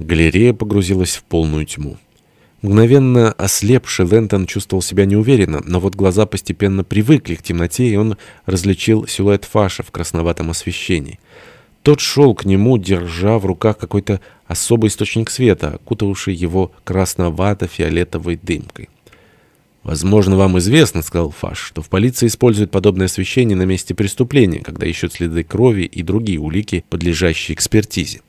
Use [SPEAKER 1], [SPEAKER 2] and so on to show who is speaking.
[SPEAKER 1] Галерея погрузилась в полную тьму. Мгновенно ослепший Лэнтон чувствовал себя неуверенно, но вот глаза постепенно привыкли к темноте, и он различил силуэт Фаша в красноватом освещении. Тот шел к нему, держа в руках какой-то особый источник света, окутавший его красновато-фиолетовой дымкой. «Возможно, вам известно, — сказал Фаш, — что в полиции используют подобное освещение на месте преступления, когда ищут следы крови и другие улики, подлежащие экспертизе.